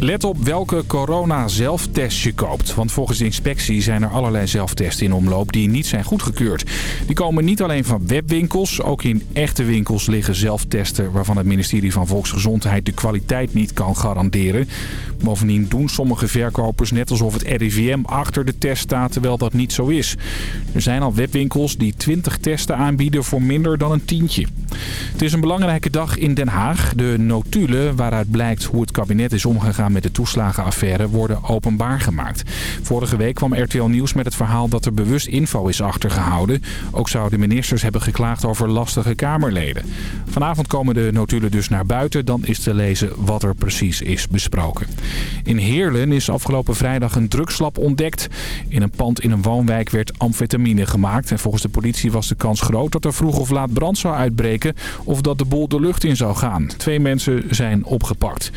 Let op welke corona-zelftest je koopt. Want volgens de inspectie zijn er allerlei zelftesten in omloop die niet zijn goedgekeurd. Die komen niet alleen van webwinkels. Ook in echte winkels liggen zelftesten waarvan het ministerie van Volksgezondheid de kwaliteit niet kan garanderen. Bovendien doen sommige verkopers net alsof het RIVM achter de test staat, terwijl dat niet zo is. Er zijn al webwinkels die 20 testen aanbieden voor minder dan een tientje. Het is een belangrijke dag in Den Haag. De notulen waaruit blijkt hoe het kabinet is omgegaan met de toeslagenaffaire worden openbaar gemaakt. Vorige week kwam RTL Nieuws met het verhaal dat er bewust info is achtergehouden. Ook zouden ministers hebben geklaagd over lastige Kamerleden. Vanavond komen de notulen dus naar buiten. Dan is te lezen wat er precies is besproken. In Heerlen is afgelopen vrijdag een drugslab ontdekt. In een pand in een woonwijk werd amfetamine gemaakt. En volgens de politie was de kans groot dat er vroeg of laat brand zou uitbreken... of dat de bol de lucht in zou gaan. Twee mensen zijn opgepakt.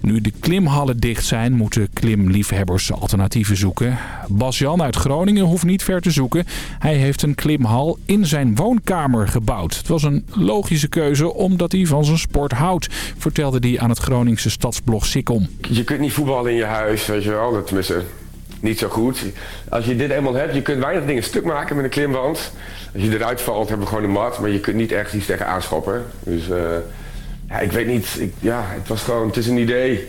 Nu de klimhallen dicht zijn, moeten klimliefhebbers alternatieven zoeken. Bas-Jan uit Groningen hoeft niet ver te zoeken. Hij heeft een klimhal in zijn woonkamer gebouwd. Het was een logische keuze omdat hij van zijn sport houdt, vertelde hij aan het Groningse stadsblog Sikkom. Je kunt niet voetballen in je huis, weet je wel. Tenminste, niet zo goed. Als je dit eenmaal hebt, je kunt weinig dingen stuk maken met een klimwand. Als je eruit valt, hebben we gewoon een mat, maar je kunt niet echt iets tegen aanschoppen. Dus... Uh, ja, ik weet niet. Ik, ja, het was gewoon, het is een idee.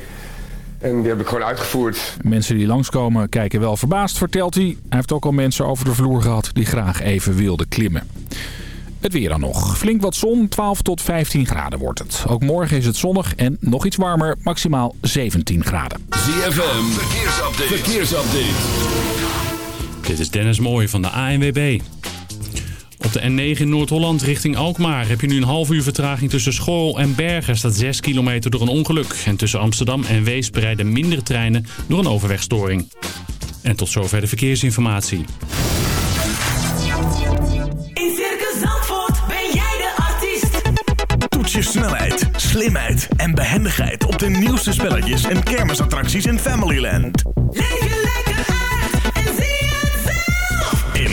En die heb ik gewoon uitgevoerd. Mensen die langskomen kijken wel verbaasd, vertelt hij. Hij heeft ook al mensen over de vloer gehad die graag even wilden klimmen. Het weer dan nog. Flink wat zon, 12 tot 15 graden wordt het. Ook morgen is het zonnig en nog iets warmer, maximaal 17 graden. ZFM, verkeersupdate. verkeersupdate. Dit is Dennis Mooij van de ANWB. Op de N9 in Noord-Holland richting Alkmaar heb je nu een half uur vertraging tussen Schorrel en Bergen. staat 6 kilometer door een ongeluk. En tussen Amsterdam en Weesp rijden minder treinen door een overwegstoring. En tot zover de verkeersinformatie. In Circus Zandvoort ben jij de artiest. Toets je snelheid, slimheid en behendigheid op de nieuwste spelletjes en kermisattracties in Familyland. Leef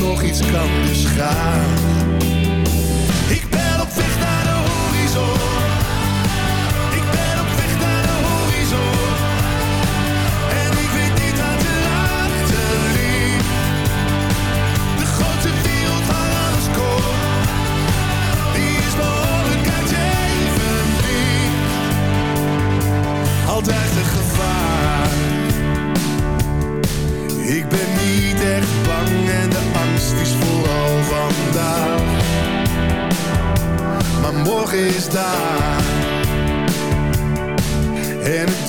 Nog iets kan, dus ga. Is daar. En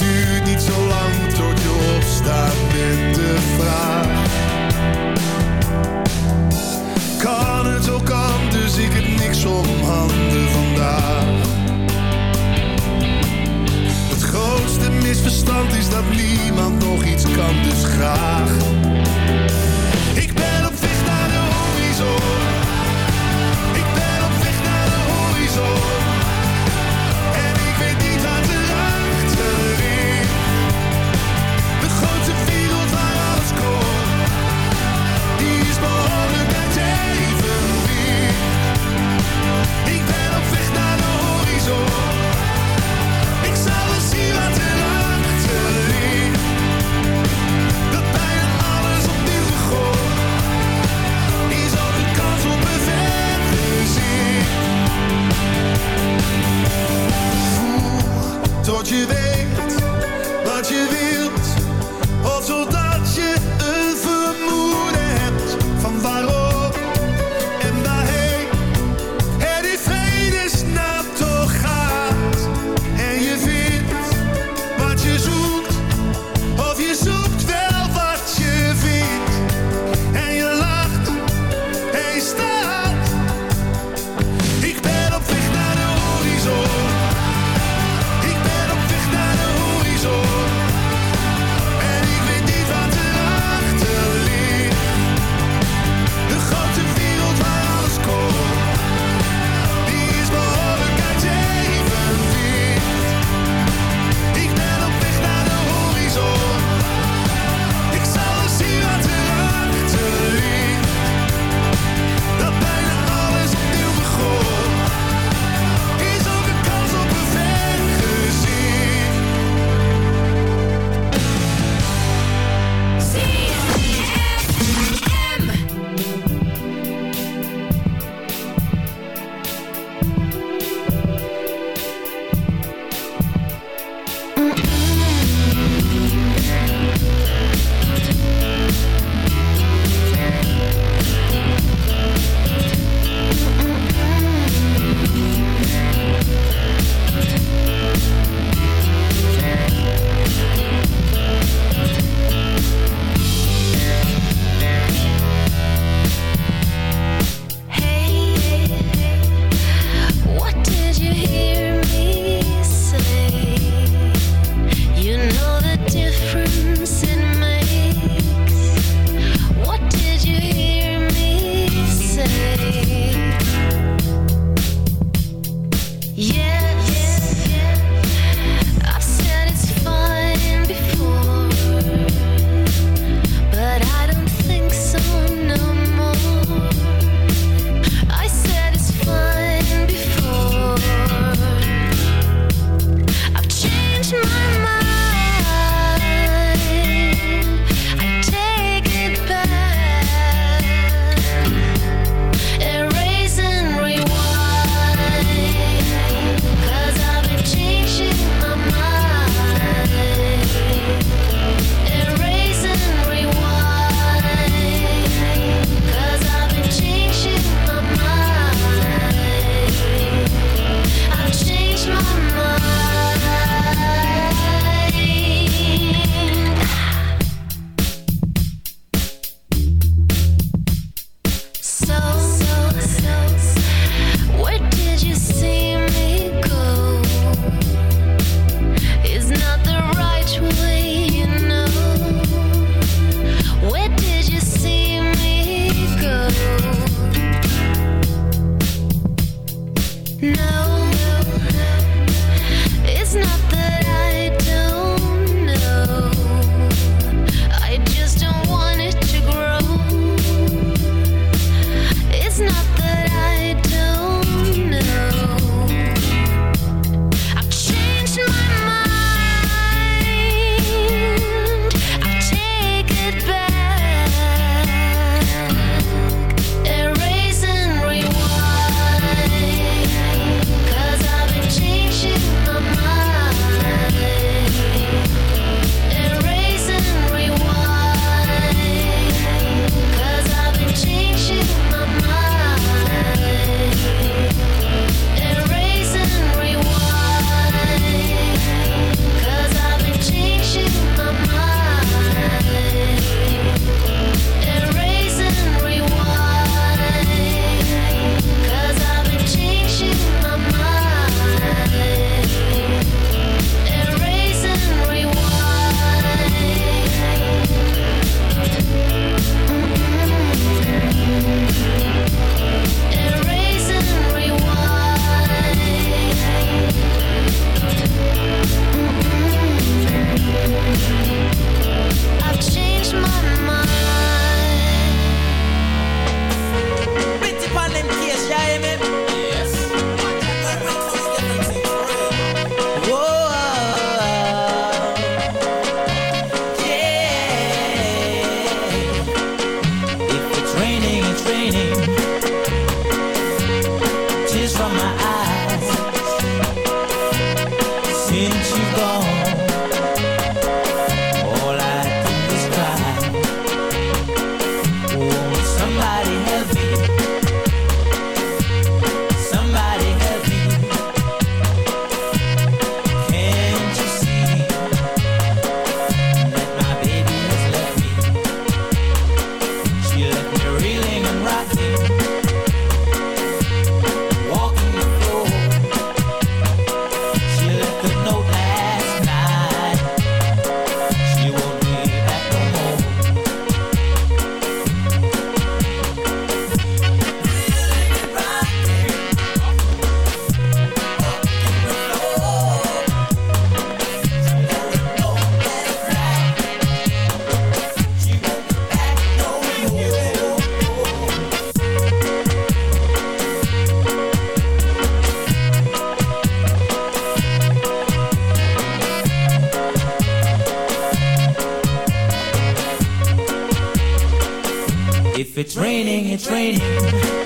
it's raining.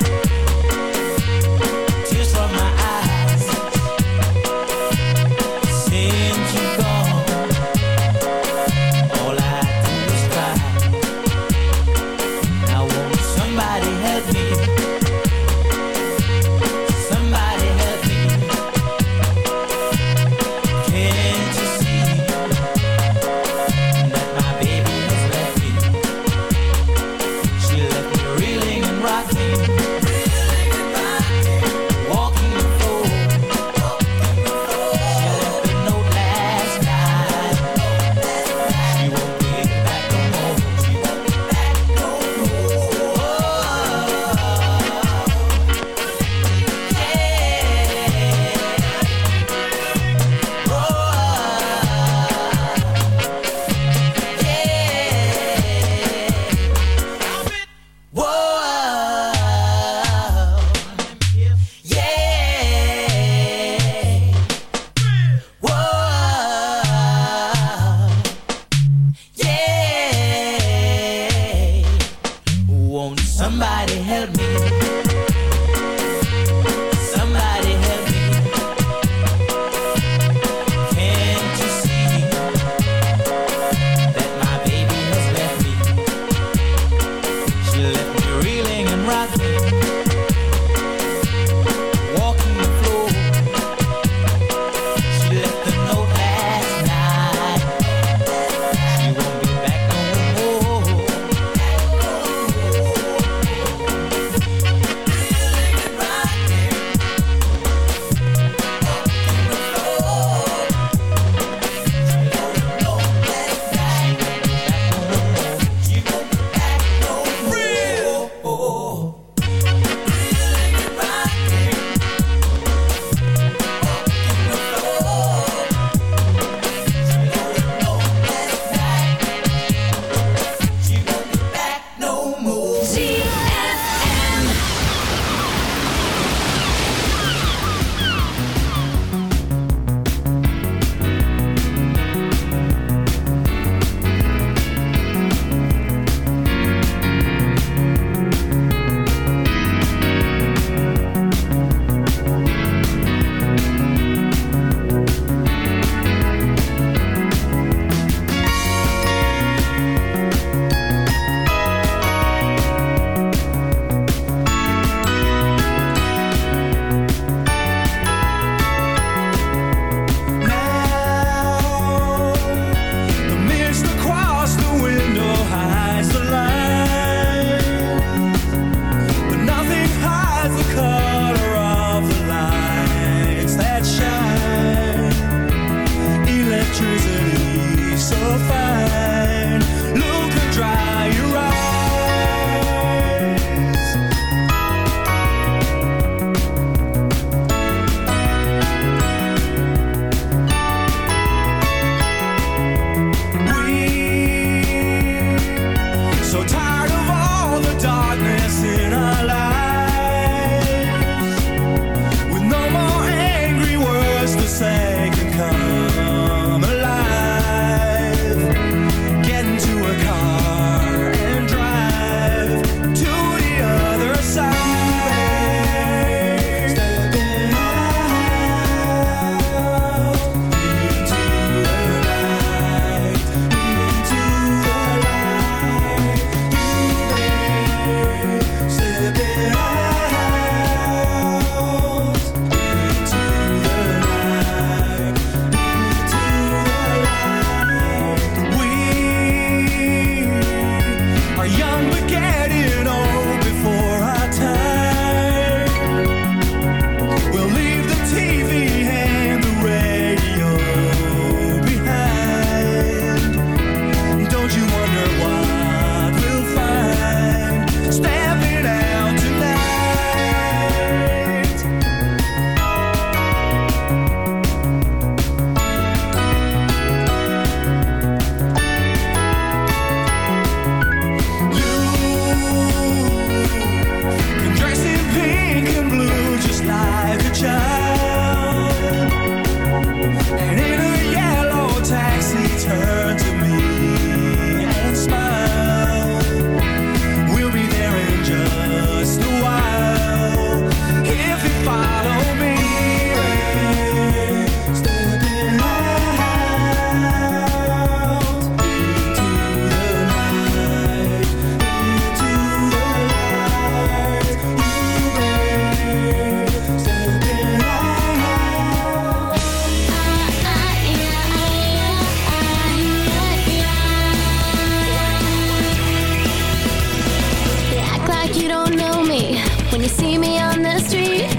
When you see me on the street,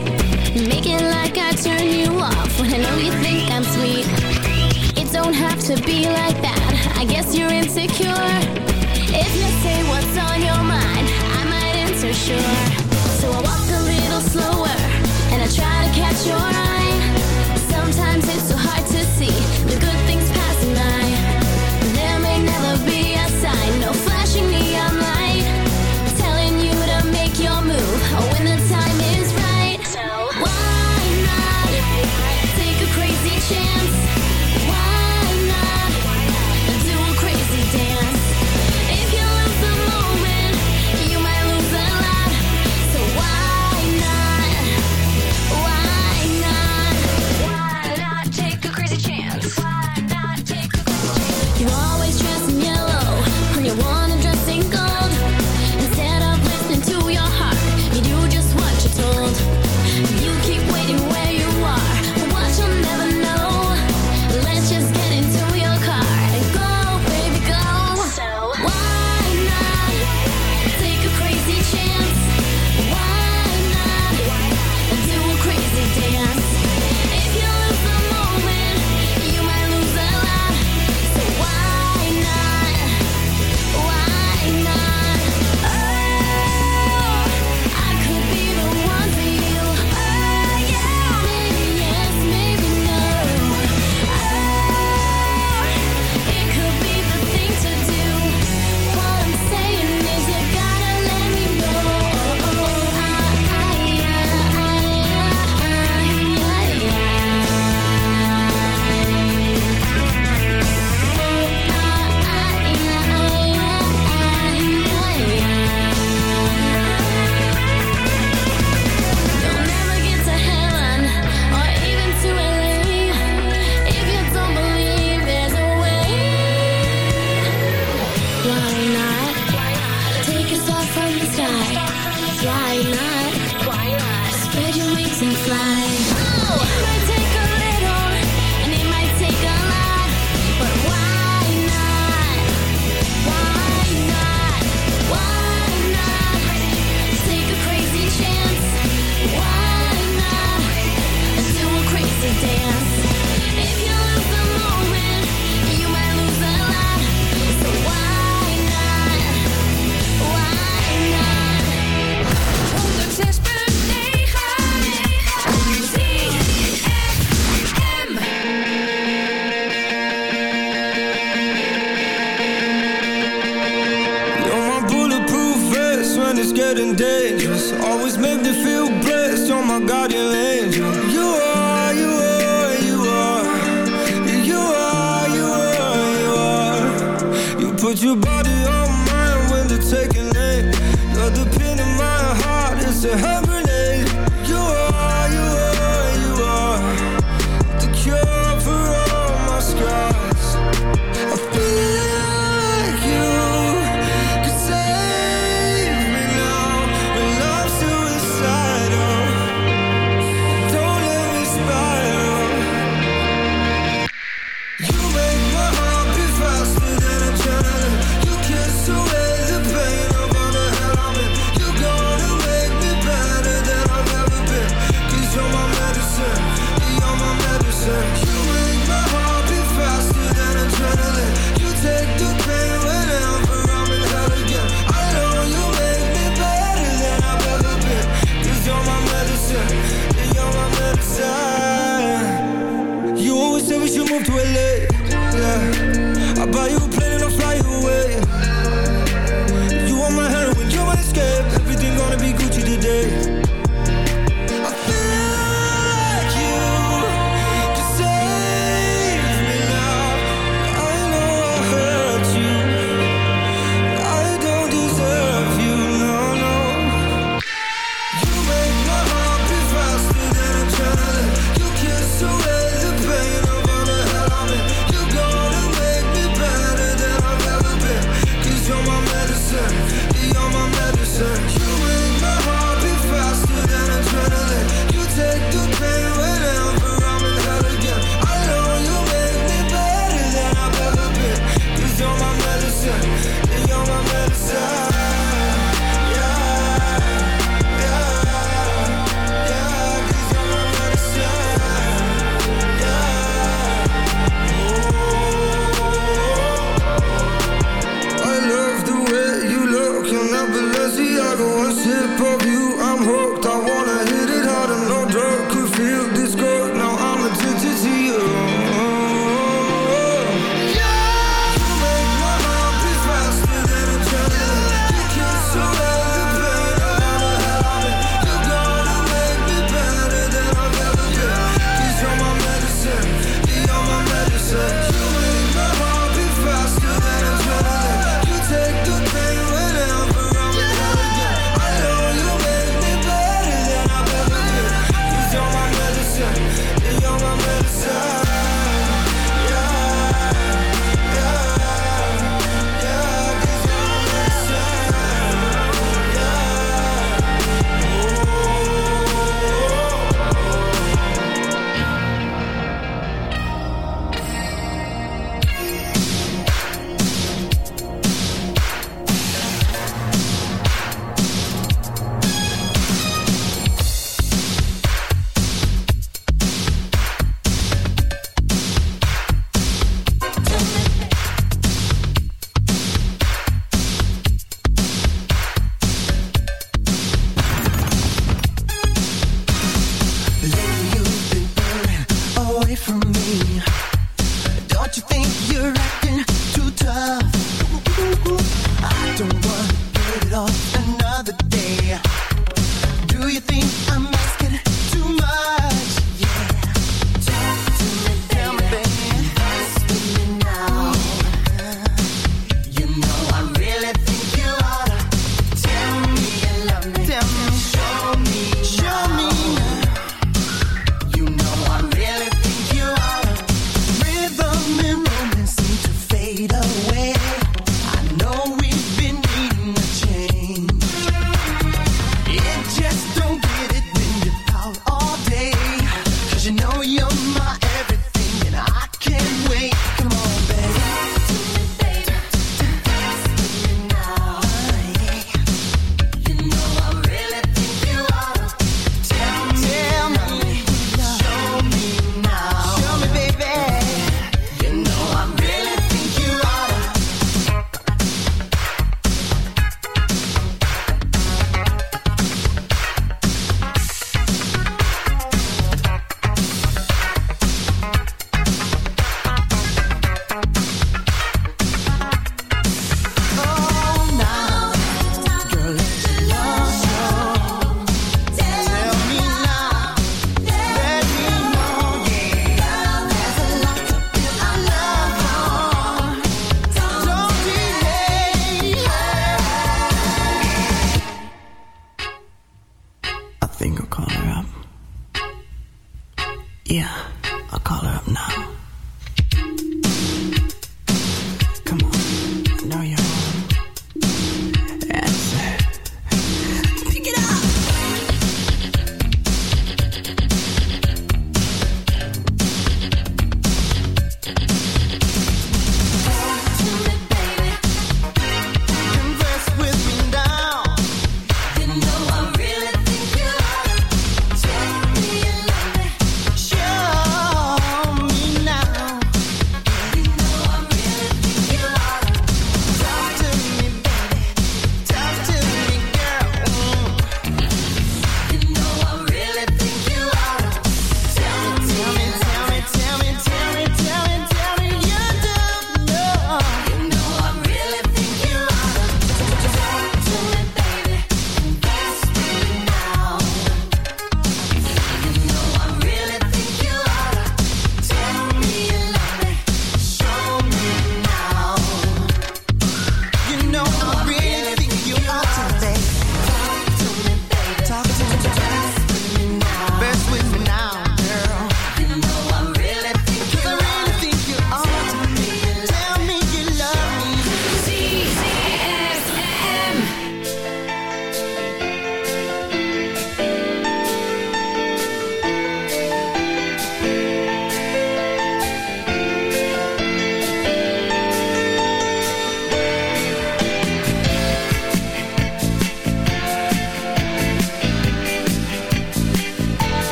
make it like I turn you off when I know you think I'm sweet. It don't have to be like that. I guess you're insecure. If you say what's on your mind, I might answer sure. So I walk a little slower and I try to catch your eye. Sometimes it's so hard to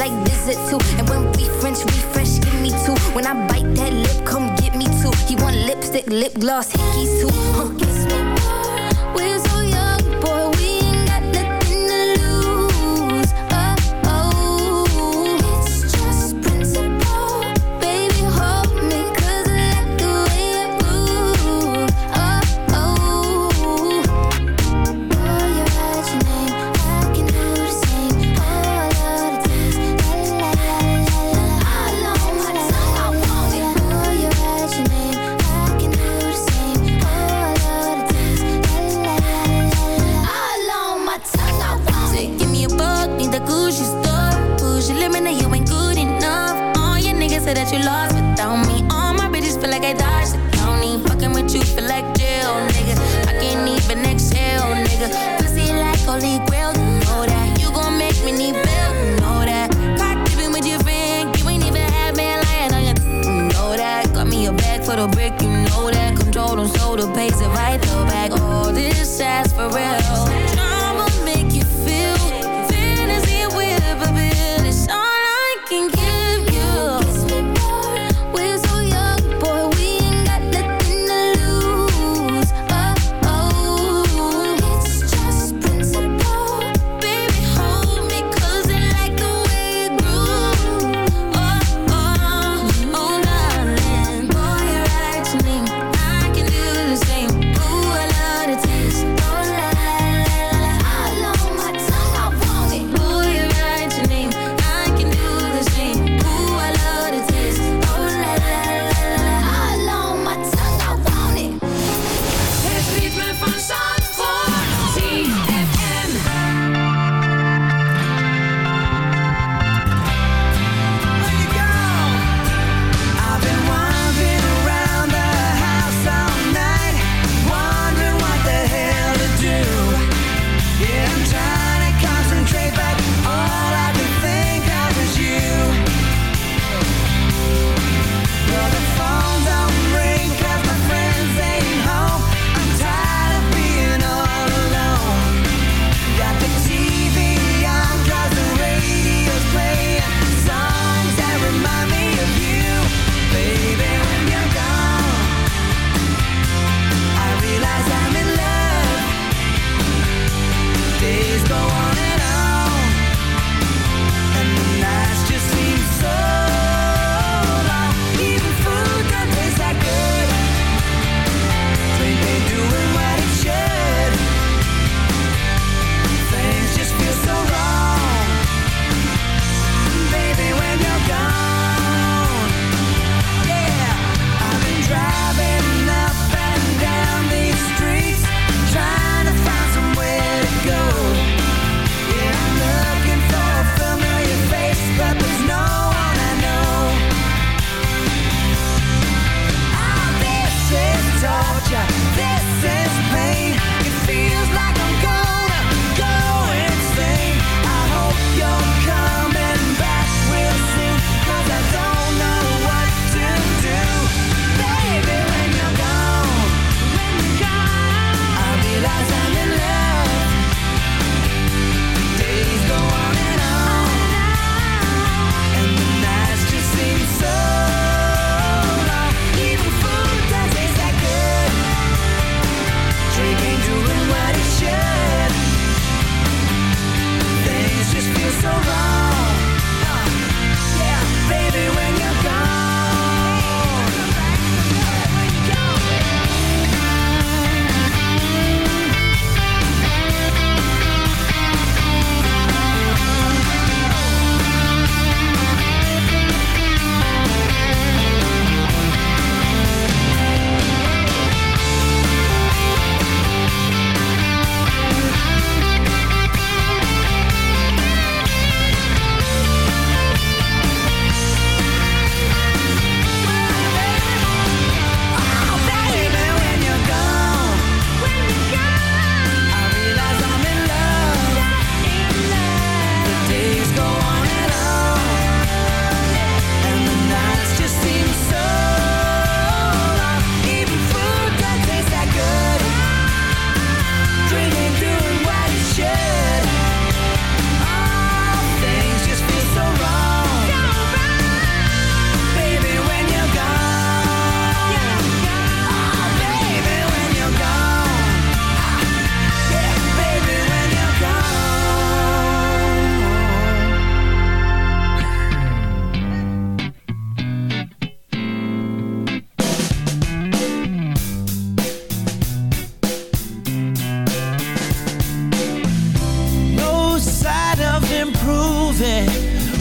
like visit to. And when we French refresh, give me two. When I bite that lip, come get me two. He want lipstick, lip gloss, hickeys too. Huh,